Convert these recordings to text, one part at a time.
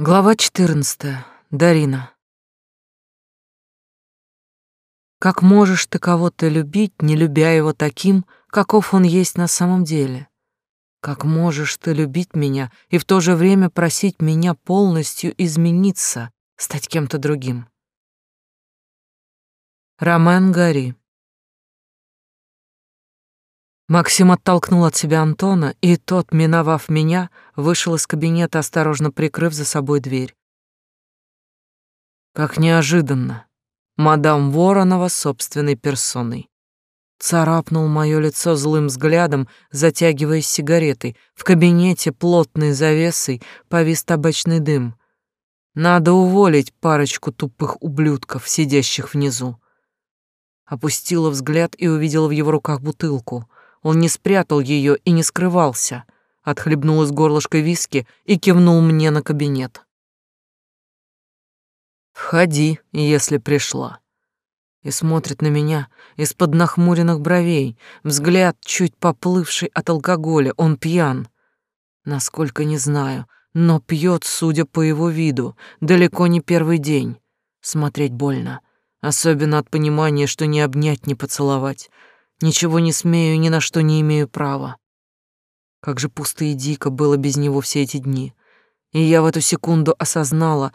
Глава 14. Дарина. Как можешь ты кого-то любить, не любя его таким, каков он есть на самом деле? Как можешь ты любить меня и в то же время просить меня полностью измениться, стать кем-то другим? Ромен Гари. Максим оттолкнул от себя Антона, и тот, миновав меня, вышел из кабинета, осторожно прикрыв за собой дверь. Как неожиданно. Мадам Воронова собственной персоной. Царапнул мое лицо злым взглядом, затягиваясь сигаретой. В кабинете плотной завесой повис табачный дым. Надо уволить парочку тупых ублюдков, сидящих внизу. Опустила взгляд и увидела в его руках бутылку — он не спрятал ее и не скрывался. Отхлебнул из горлышка виски и кивнул мне на кабинет. «Входи, если пришла». И смотрит на меня из-под нахмуренных бровей, взгляд чуть поплывший от алкоголя, он пьян. Насколько не знаю, но пьет, судя по его виду, далеко не первый день. Смотреть больно, особенно от понимания, что не обнять, не поцеловать — Ничего не смею, ни на что не имею права. Как же пусто и дико было без него все эти дни. И я в эту секунду осознала,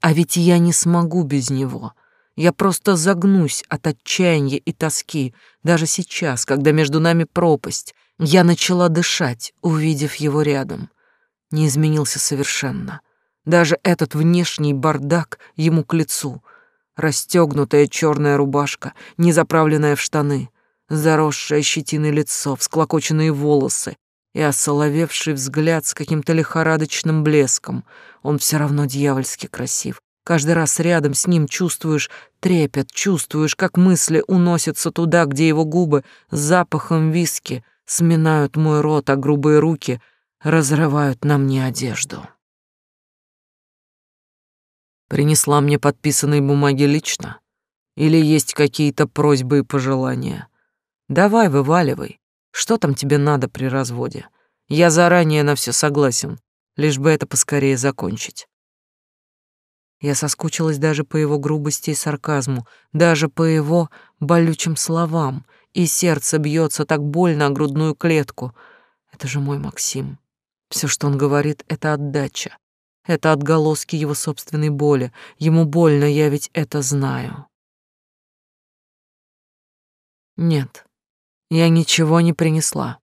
а ведь я не смогу без него. Я просто загнусь от отчаяния и тоски. Даже сейчас, когда между нами пропасть, я начала дышать, увидев его рядом. Не изменился совершенно. Даже этот внешний бардак ему к лицу. Расстегнутая черная рубашка, не заправленная в штаны — заросшее щетиной лицо, всклокоченные волосы и осоловевший взгляд с каким-то лихорадочным блеском. Он все равно дьявольски красив. Каждый раз рядом с ним чувствуешь трепет, чувствуешь, как мысли уносятся туда, где его губы с запахом виски сминают мой рот, а грубые руки разрывают на мне одежду. Принесла мне подписанные бумаги лично? Или есть какие-то просьбы и пожелания? Давай, вываливай. Что там тебе надо при разводе? Я заранее на все согласен, лишь бы это поскорее закончить. Я соскучилась даже по его грубости и сарказму, даже по его болючим словам, и сердце бьется так больно о грудную клетку. Это же мой Максим. Все, что он говорит, это отдача. Это отголоски его собственной боли. Ему больно, я ведь это знаю. Нет, я ничего не принесла.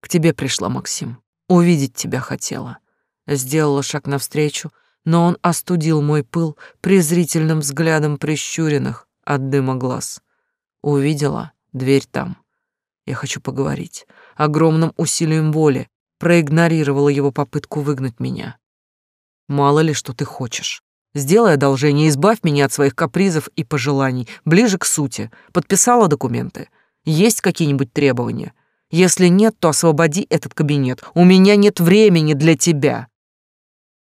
К тебе пришла, Максим. Увидеть тебя хотела. Сделала шаг навстречу, но он остудил мой пыл презрительным взглядом прищуренных от дыма глаз. Увидела, дверь там. Я хочу поговорить. Огромным усилием воли проигнорировала его попытку выгнать меня. Мало ли, что ты хочешь. Сделай одолжение, избавь меня от своих капризов и пожеланий, ближе к сути. Подписала документы. Есть какие-нибудь требования? Если нет, то освободи этот кабинет. У меня нет времени для тебя.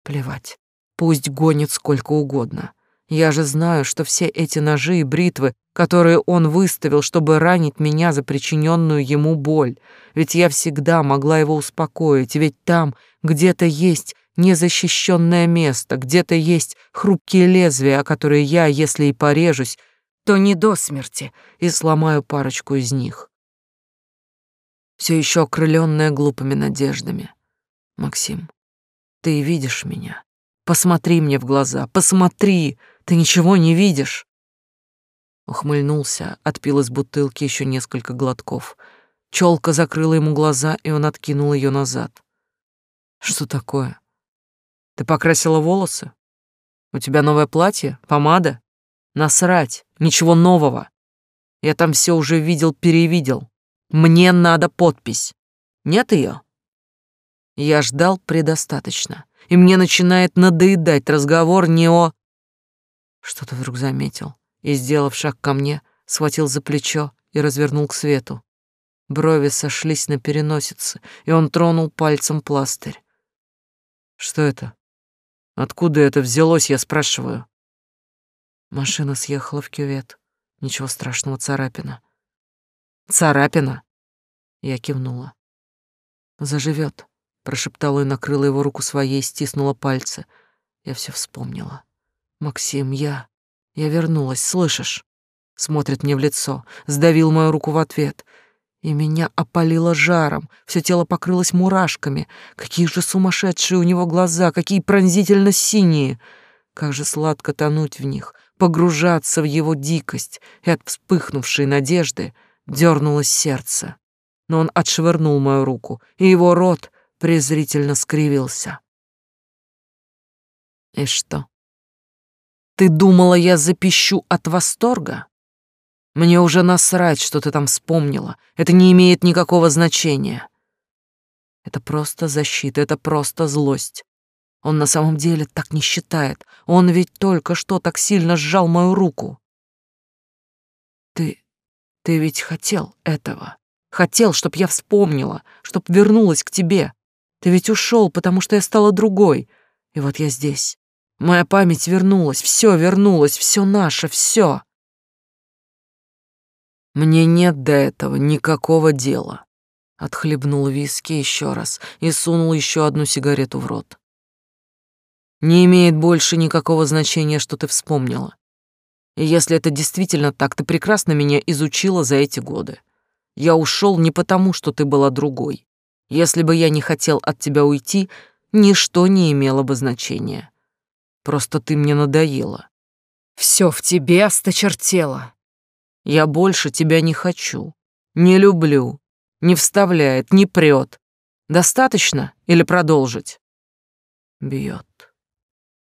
Плевать. Пусть гонит сколько угодно. Я же знаю, что все эти ножи и бритвы, которые он выставил, чтобы ранить меня за причиненную ему боль, ведь я всегда могла его успокоить, ведь там где-то есть незащищенное место, где-то есть хрупкие лезвия, о которые я, если и порежусь, то не до смерти, и сломаю парочку из них. Все еще окрыленная глупыми надеждами. Максим, ты видишь меня. Посмотри мне в глаза, посмотри, ты ничего не видишь. Ухмыльнулся, отпил из бутылки еще несколько глотков. Челка закрыла ему глаза, и он откинул ее назад. Что такое? Ты покрасила волосы? У тебя новое платье? Помада? Насрать, ничего нового. Я там все уже видел-перевидел. Мне надо подпись. Нет ее? Я ждал предостаточно, и мне начинает надоедать разговор не о... Что-то вдруг заметил и, сделав шаг ко мне, схватил за плечо и развернул к свету. Брови сошлись на переносице, и он тронул пальцем пластырь. Что это? Откуда это взялось, я спрашиваю? Машина съехала в кювет. Ничего страшного, царапина. Царапина? Я кивнула. Заживет, прошептала и накрыла его руку своей, стиснула пальцы. Я все вспомнила. Максим, я... Я вернулась, слышишь? Смотрит мне в лицо, сдавил мою руку в ответ. И меня опалило жаром, все тело покрылось мурашками. Какие же сумасшедшие у него глаза, какие пронзительно синие. Как же сладко тонуть в них, погружаться в его дикость, и от вспыхнувшей надежды дернулось сердце. Но он отшвырнул мою руку, и его рот презрительно скривился. И что? Ты думала, я запищу от восторга? Мне уже насрать, что ты там вспомнила. Это не имеет никакого значения. Это просто защита, это просто злость. Он на самом деле так не считает. Он ведь только что так сильно сжал мою руку. Ты... ты ведь хотел этого. Хотел, чтоб я вспомнила, чтоб вернулась к тебе. Ты ведь ушел, потому что я стала другой. И вот я здесь. Моя память вернулась, все вернулось, все наше, все. Мне нет до этого никакого дела. Отхлебнул виски еще раз и сунул еще одну сигарету в рот. Не имеет больше никакого значения, что ты вспомнила. И если это действительно так, ты прекрасно меня изучила за эти годы. Я ушел не потому, что ты была другой. Если бы я не хотел от тебя уйти, ничто не имело бы значения. Просто ты мне надоела. Все в тебе осточертело. Я больше тебя не хочу, не люблю, не вставляет, не прет. Достаточно или продолжить? Бьет.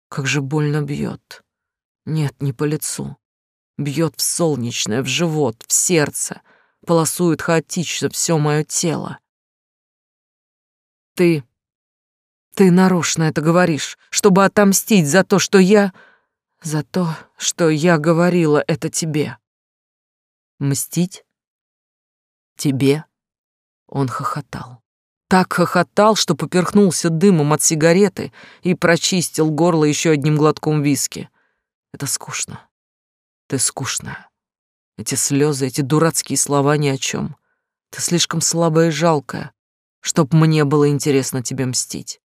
Как же больно бьет. Нет, не по лицу. Бьет в солнечное, в живот, в сердце. Полосует хаотично все мое тело. Ты ты нарочно это говоришь, чтобы отомстить за то, что я... За то, что я говорила это тебе. Мстить? Тебе? Он хохотал. Так хохотал, что поперхнулся дымом от сигареты и прочистил горло еще одним глотком виски. Это скучно. Ты скучная. Эти слезы, эти дурацкие слова ни о чем. Ты слишком слабая и жалкая, чтоб мне было интересно тебе мстить.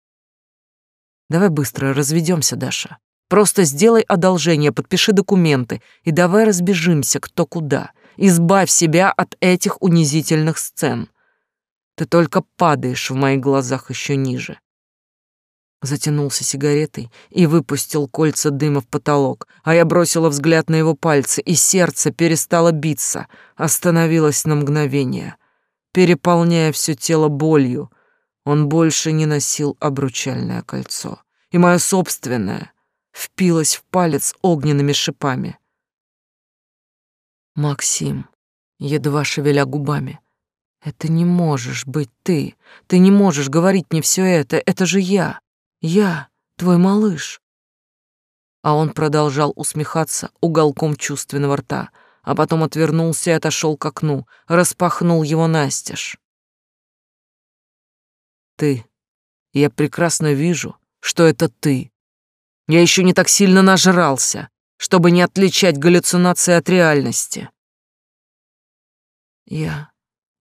Давай быстро разведемся, Даша. Просто сделай одолжение, подпиши документы и давай разбежимся кто куда. Избавь себя от этих унизительных сцен. Ты только падаешь в моих глазах еще ниже. Затянулся сигаретой и выпустил кольца дыма в потолок, а я бросила взгляд на его пальцы, и сердце перестало биться, остановилось на мгновение, переполняя все тело болью, он больше не носил обручальное кольцо, и мое собственное впилось в палец огненными шипами. Максим, едва шевеля губами, это не можешь быть ты. Ты не можешь говорить мне все это. Это же я. Я, твой малыш. А он продолжал усмехаться уголком чувственного рта, а потом отвернулся и отошел к окну, распахнул его настежь. Ты. Я прекрасно вижу, что это ты. Я еще не так сильно нажрался, чтобы не отличать галлюцинации от реальности. Я...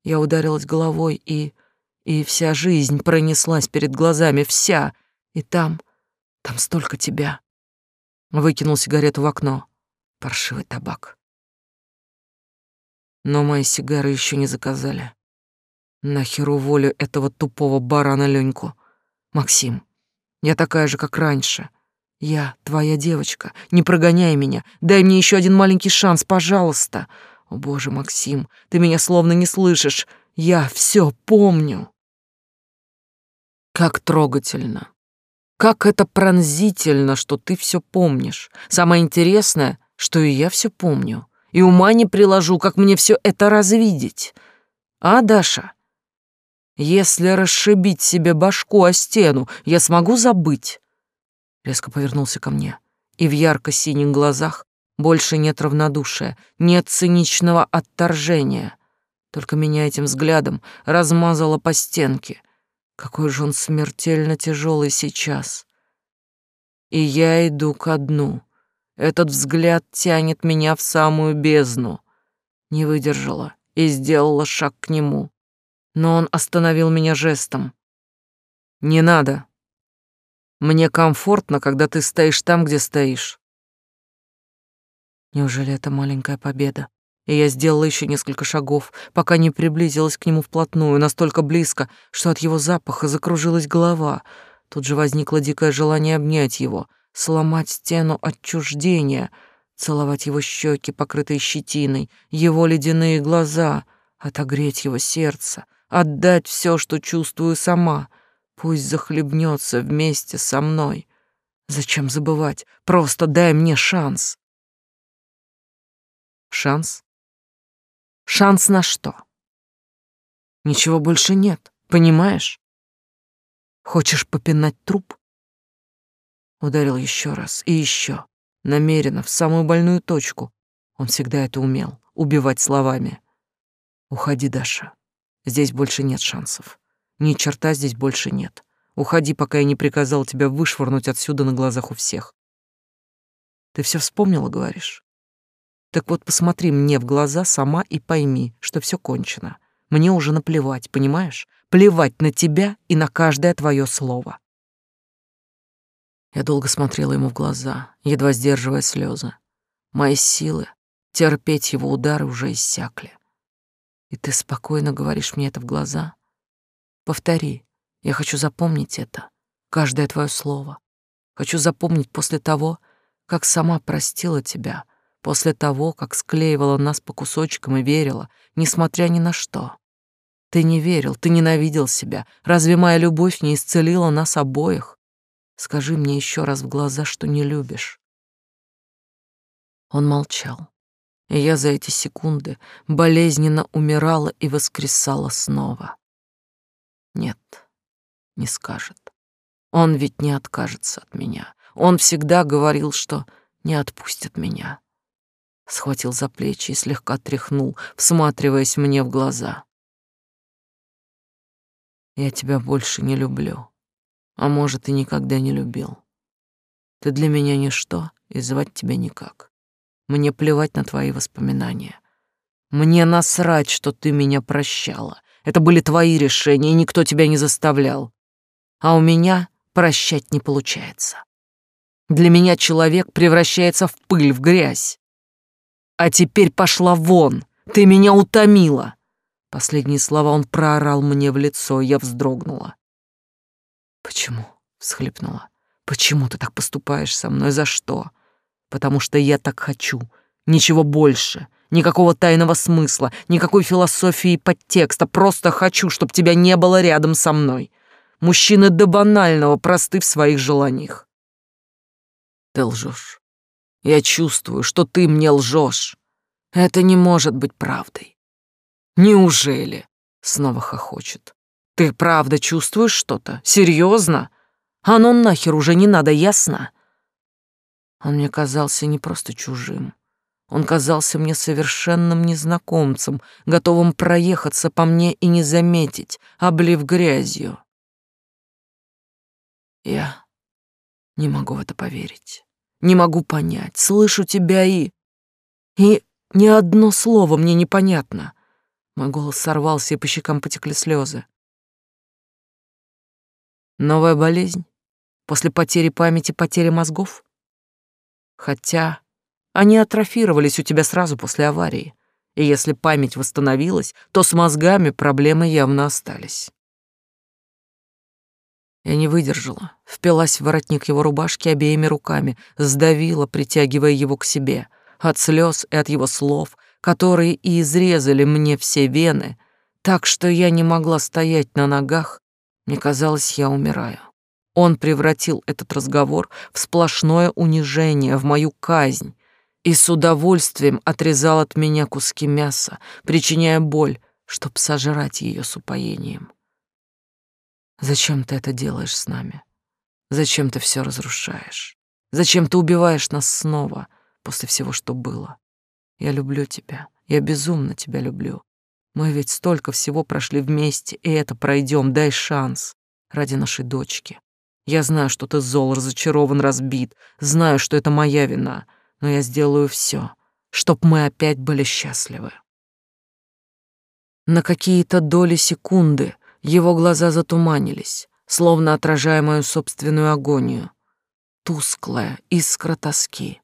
Я ударилась головой, и... И вся жизнь пронеслась перед глазами, вся. И там... Там столько тебя. Выкинул сигарету в окно. Паршивый табак. Но мои сигары еще не заказали. Нахер уволю этого тупого барана Леньку. Максим, я такая же, как раньше. Я твоя девочка. Не прогоняй меня. Дай мне еще один маленький шанс, пожалуйста. О, боже, Максим, ты меня словно не слышишь. Я все помню. Как трогательно. Как это пронзительно, что ты все помнишь. Самое интересное, что и я все помню. И ума не приложу, как мне все это развидеть. А, Даша? Если расшибить себе башку о стену, я смогу забыть. Резко повернулся ко мне, и в ярко-синих глазах больше нет равнодушия, нет циничного отторжения. Только меня этим взглядом размазало по стенке. Какой же он смертельно тяжелый сейчас. И я иду ко дну. Этот взгляд тянет меня в самую бездну. Не выдержала и сделала шаг к нему но он остановил меня жестом. «Не надо». Мне комфортно, когда ты стоишь там, где стоишь. Неужели это маленькая победа? И я сделала еще несколько шагов, пока не приблизилась к нему вплотную, настолько близко, что от его запаха закружилась голова. Тут же возникло дикое желание обнять его, сломать стену отчуждения, целовать его щеки, покрытые щетиной, его ледяные глаза, отогреть его сердце, отдать все, что чувствую сама. Пусть захлебнется вместе со мной. Зачем забывать? Просто дай мне шанс. Шанс? Шанс на что? Ничего больше нет, понимаешь? Хочешь попинать труп? Ударил еще раз и еще, намеренно, в самую больную точку. Он всегда это умел, убивать словами. Уходи, Даша. Здесь больше нет шансов. Ни черта здесь больше нет. Уходи, пока я не приказал тебя вышвырнуть отсюда на глазах у всех. Ты все вспомнила, говоришь? Так вот, посмотри мне в глаза сама и пойми, что все кончено. Мне уже наплевать, понимаешь? Плевать на тебя и на каждое твое слово. Я долго смотрела ему в глаза, едва сдерживая слезы. Мои силы терпеть его удары уже иссякли. И ты спокойно говоришь мне это в глаза? Повтори. Я хочу запомнить это, каждое твое слово. Хочу запомнить после того, как сама простила тебя — после того, как склеивала нас по кусочкам и верила, несмотря ни на что. Ты не верил, ты ненавидел себя. Разве моя любовь не исцелила нас обоих? Скажи мне еще раз в глаза, что не любишь. Он молчал, и я за эти секунды болезненно умирала и воскресала снова. Нет, не скажет. Он ведь не откажется от меня. Он всегда говорил, что не отпустит меня схватил за плечи и слегка тряхнул, всматриваясь мне в глаза. Я тебя больше не люблю, а может, и никогда не любил. Ты для меня ничто, и звать тебя никак. Мне плевать на твои воспоминания. Мне насрать, что ты меня прощала. Это были твои решения, и никто тебя не заставлял. А у меня прощать не получается. Для меня человек превращается в пыль, в грязь. А теперь пошла вон, ты меня утомила. Последние слова он проорал мне в лицо, я вздрогнула. Почему? всхлипнула. Почему ты так поступаешь со мной? За что? Потому что я так хочу. Ничего больше. Никакого тайного смысла, никакой философии подтекста. Просто хочу, чтобы тебя не было рядом со мной. Мужчины до банального просты в своих желаниях. Ты лжешь. Я чувствую, что ты мне лжешь. Это не может быть правдой. Неужели? Снова хохочет. Ты правда чувствуешь что-то? Серьезно? А ну нахер уже не надо, ясно? Он мне казался не просто чужим. Он казался мне совершенным незнакомцем, готовым проехаться по мне и не заметить, облив грязью. Я не могу в это поверить. Не могу понять. Слышу тебя и... И ни одно слово мне непонятно. Мой голос сорвался, и по щекам потекли слезы. Новая болезнь? После потери памяти, потери мозгов? Хотя они атрофировались у тебя сразу после аварии. И если память восстановилась, то с мозгами проблемы явно остались. Я не выдержала, впилась в воротник его рубашки обеими руками, сдавила, притягивая его к себе. От слез и от его слов, которые и изрезали мне все вены, так что я не могла стоять на ногах, мне казалось, я умираю. Он превратил этот разговор в сплошное унижение, в мою казнь, и с удовольствием отрезал от меня куски мяса, причиняя боль, чтоб сожрать ее с упоением. Зачем ты это делаешь с нами? Зачем ты все разрушаешь? Зачем ты убиваешь нас снова после всего, что было? Я люблю тебя. Я безумно тебя люблю. Мы ведь столько всего прошли вместе, и это пройдем. Дай шанс ради нашей дочки. Я знаю, что ты зол, разочарован, разбит. Знаю, что это моя вина, но я сделаю все, чтоб мы опять были счастливы. На какие-то доли секунды его глаза затуманились, словно отражая мою собственную агонию. Тусклая искра тоски,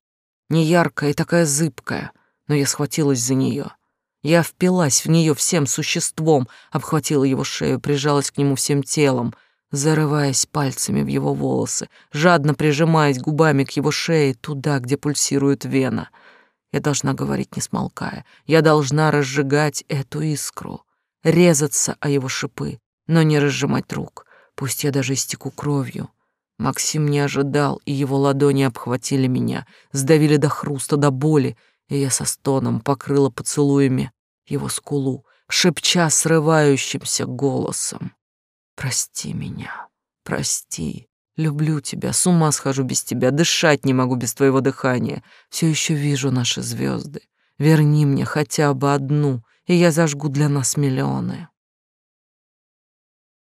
неяркая и такая зыбкая, но я схватилась за нее. Я впилась в нее всем существом, обхватила его шею, прижалась к нему всем телом, зарываясь пальцами в его волосы, жадно прижимаясь губами к его шее туда, где пульсирует вена. Я должна говорить, не смолкая. Я должна разжигать эту искру, резаться о его шипы, но не разжимать рук. Пусть я даже истеку кровью. Максим не ожидал, и его ладони обхватили меня, сдавили до хруста, до боли, и я со стоном покрыла поцелуями его скулу, шепча срывающимся голосом. «Прости меня, прости, люблю тебя, с ума схожу без тебя, дышать не могу без твоего дыхания, все еще вижу наши звезды. Верни мне хотя бы одну, и я зажгу для нас миллионы».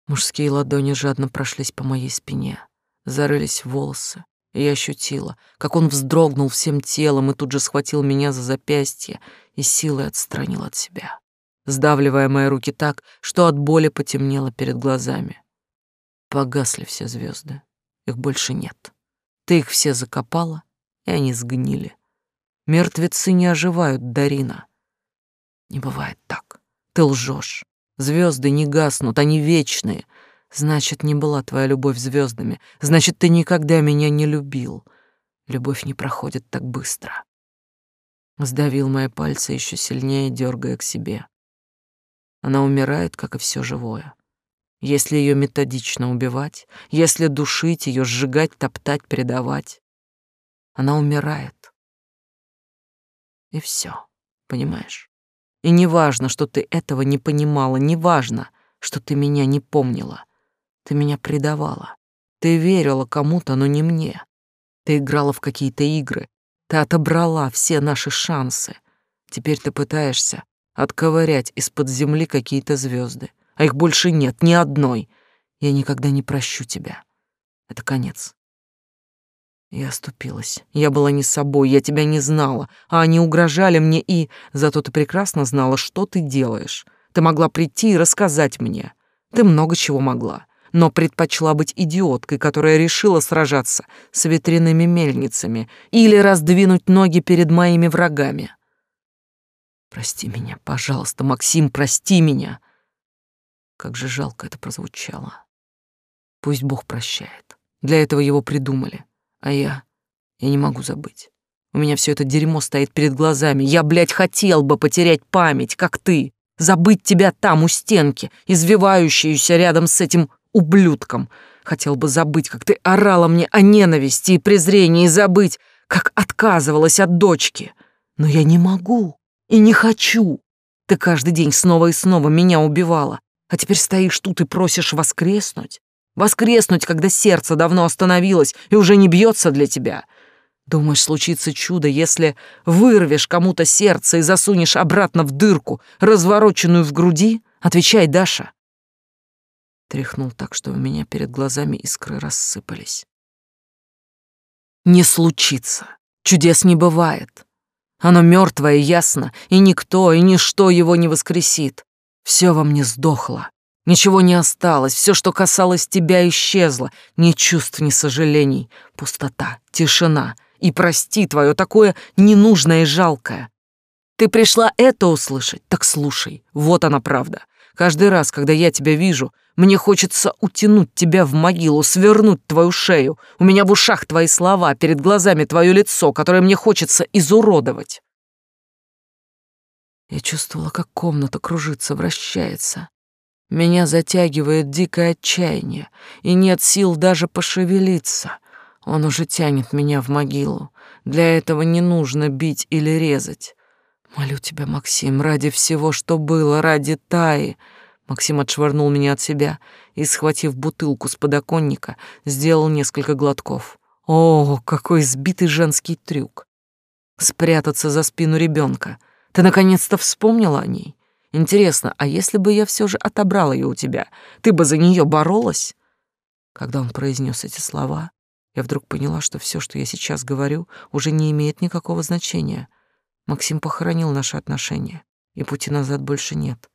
Мужские ладони жадно прошлись по моей спине, зарылись в волосы, и я ощутила, как он вздрогнул всем телом и тут же схватил меня за запястье и силой отстранил от себя, сдавливая мои руки так, что от боли потемнело перед глазами. Погасли все звезды, их больше нет. Ты их все закопала, и они сгнили. Мертвецы не оживают, Дарина. Не бывает так. Ты лжешь. Звезды не гаснут, они вечные. Значит, не была твоя любовь звездами. Значит, ты никогда меня не любил. Любовь не проходит так быстро. Сдавил мои пальцы еще сильнее, дергая к себе. Она умирает, как и все живое. Если ее методично убивать, если душить ее, сжигать, топтать, предавать, она умирает. И все, понимаешь? И не важно, что ты этого не понимала, не важно, что ты меня не помнила. Ты меня предавала. Ты верила кому-то, но не мне. Ты играла в какие-то игры. Ты отобрала все наши шансы. Теперь ты пытаешься отковырять из-под земли какие-то звезды, а их больше нет, ни одной. Я никогда не прощу тебя. Это конец. Я оступилась. Я была не собой, я тебя не знала, а они угрожали мне и... Зато ты прекрасно знала, что ты делаешь. Ты могла прийти и рассказать мне. Ты много чего могла но предпочла быть идиоткой, которая решила сражаться с ветряными мельницами или раздвинуть ноги перед моими врагами. Прости меня, пожалуйста, Максим, прости меня. Как же жалко это прозвучало. Пусть Бог прощает. Для этого его придумали. А я... Я не могу забыть. У меня все это дерьмо стоит перед глазами. Я, блядь, хотел бы потерять память, как ты. Забыть тебя там, у стенки, извивающуюся рядом с этим ублюдком. Хотел бы забыть, как ты орала мне о ненависти и презрении, и забыть, как отказывалась от дочки. Но я не могу и не хочу. Ты каждый день снова и снова меня убивала, а теперь стоишь тут и просишь воскреснуть. Воскреснуть, когда сердце давно остановилось и уже не бьется для тебя. Думаешь, случится чудо, если вырвешь кому-то сердце и засунешь обратно в дырку, развороченную в груди? Отвечай, Даша. Тряхнул так, что у меня перед глазами искры рассыпались. Не случится. Чудес не бывает. Оно мертвое, ясно, и никто, и ничто его не воскресит. Все во мне сдохло. Ничего не осталось, все, что касалось тебя, исчезло. Ни чувств, ни сожалений. Пустота, тишина. И прости твое такое ненужное и жалкое. Ты пришла это услышать? Так слушай, вот она правда. Каждый раз, когда я тебя вижу, мне хочется утянуть тебя в могилу, свернуть твою шею. У меня в ушах твои слова, перед глазами твое лицо, которое мне хочется изуродовать. Я чувствовала, как комната кружится, вращается. Меня затягивает дикое отчаяние, и нет сил даже пошевелиться. Он уже тянет меня в могилу. Для этого не нужно бить или резать. Молю тебя, Максим, ради всего, что было, ради Таи, Максим отшвырнул меня от себя и, схватив бутылку с подоконника, сделал несколько глотков. О, какой сбитый женский трюк! Спрятаться за спину ребенка. Ты наконец-то вспомнила о ней? Интересно, а если бы я все же отобрал ее у тебя, ты бы за нее боролась? Когда он произнес эти слова, я вдруг поняла, что все, что я сейчас говорю, уже не имеет никакого значения. Максим похоронил наши отношения, и пути назад больше нет.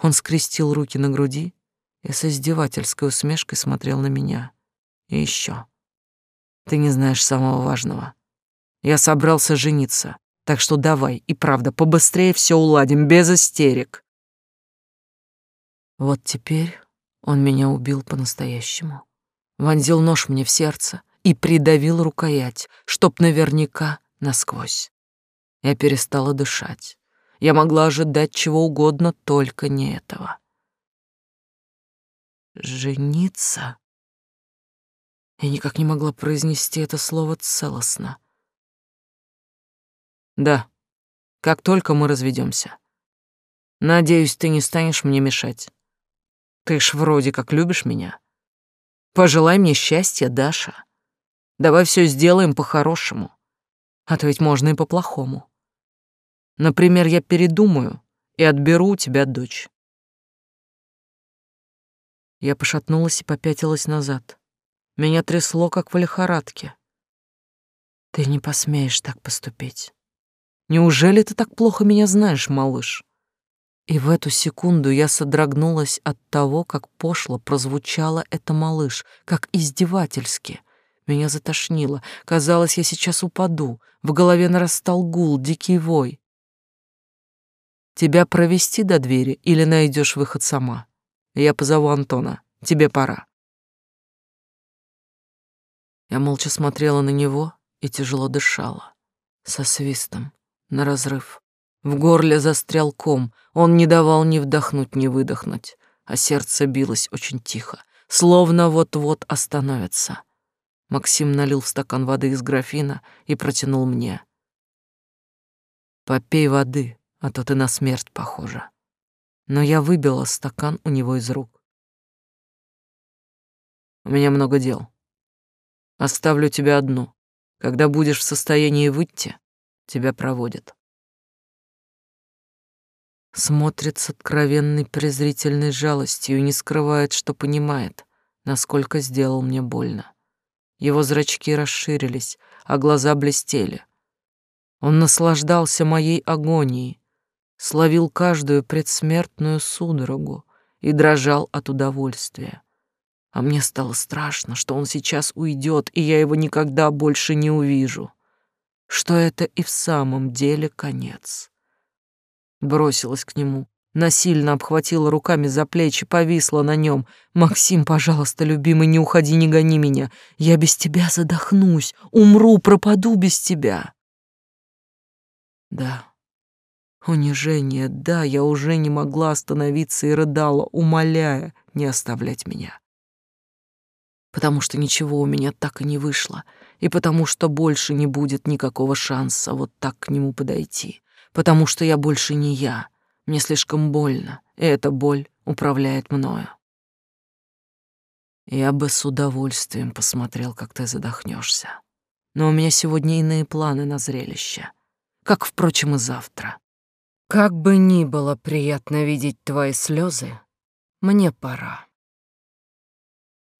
Он скрестил руки на груди и с издевательской усмешкой смотрел на меня. И еще. Ты не знаешь самого важного. Я собрался жениться, так что давай, и правда, побыстрее все уладим, без истерик. Вот теперь он меня убил по-настоящему. Вонзил нож мне в сердце и придавил рукоять, чтоб наверняка насквозь. Я перестала дышать. Я могла ожидать чего угодно, только не этого. «Жениться?» Я никак не могла произнести это слово целостно. «Да, как только мы разведемся. Надеюсь, ты не станешь мне мешать. Ты ж вроде как любишь меня. Пожелай мне счастья, Даша. Давай все сделаем по-хорошему. А то ведь можно и по-плохому. Например, я передумаю и отберу у тебя дочь. Я пошатнулась и попятилась назад. Меня трясло, как в лихорадке. Ты не посмеешь так поступить. Неужели ты так плохо меня знаешь, малыш? И в эту секунду я содрогнулась от того, как пошло прозвучало это малыш, как издевательски. Меня затошнило. Казалось, я сейчас упаду. В голове нарастал гул, дикий вой. Тебя провести до двери или найдешь выход сама? Я позову Антона. Тебе пора. Я молча смотрела на него и тяжело дышала. Со свистом, на разрыв. В горле застрял ком, он не давал ни вдохнуть, ни выдохнуть, а сердце билось очень тихо, словно вот-вот остановится. Максим налил в стакан воды из графина и протянул мне. «Попей воды, а то ты на смерть похожа». Но я выбила стакан у него из рук. «У меня много дел. Оставлю тебя одну. Когда будешь в состоянии выйти, тебя проводят» смотрит с откровенной презрительной жалостью и не скрывает, что понимает, насколько сделал мне больно. Его зрачки расширились, а глаза блестели. Он наслаждался моей агонией, словил каждую предсмертную судорогу и дрожал от удовольствия. А мне стало страшно, что он сейчас уйдет, и я его никогда больше не увижу, что это и в самом деле конец бросилась к нему, насильно обхватила руками за плечи, повисла на нем. «Максим, пожалуйста, любимый, не уходи, не гони меня. Я без тебя задохнусь, умру, пропаду без тебя». Да, унижение, да, я уже не могла остановиться и рыдала, умоляя не оставлять меня. Потому что ничего у меня так и не вышло, и потому что больше не будет никакого шанса вот так к нему подойти потому что я больше не я. Мне слишком больно, и эта боль управляет мною. Я бы с удовольствием посмотрел, как ты задохнешься. Но у меня сегодня иные планы на зрелище, как, впрочем, и завтра. Как бы ни было приятно видеть твои слезы, мне пора.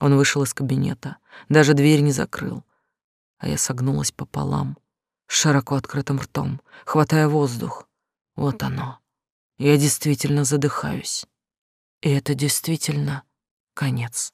Он вышел из кабинета, даже дверь не закрыл, а я согнулась пополам, широко открытым ртом, хватая воздух. Вот оно. Я действительно задыхаюсь. И это действительно конец.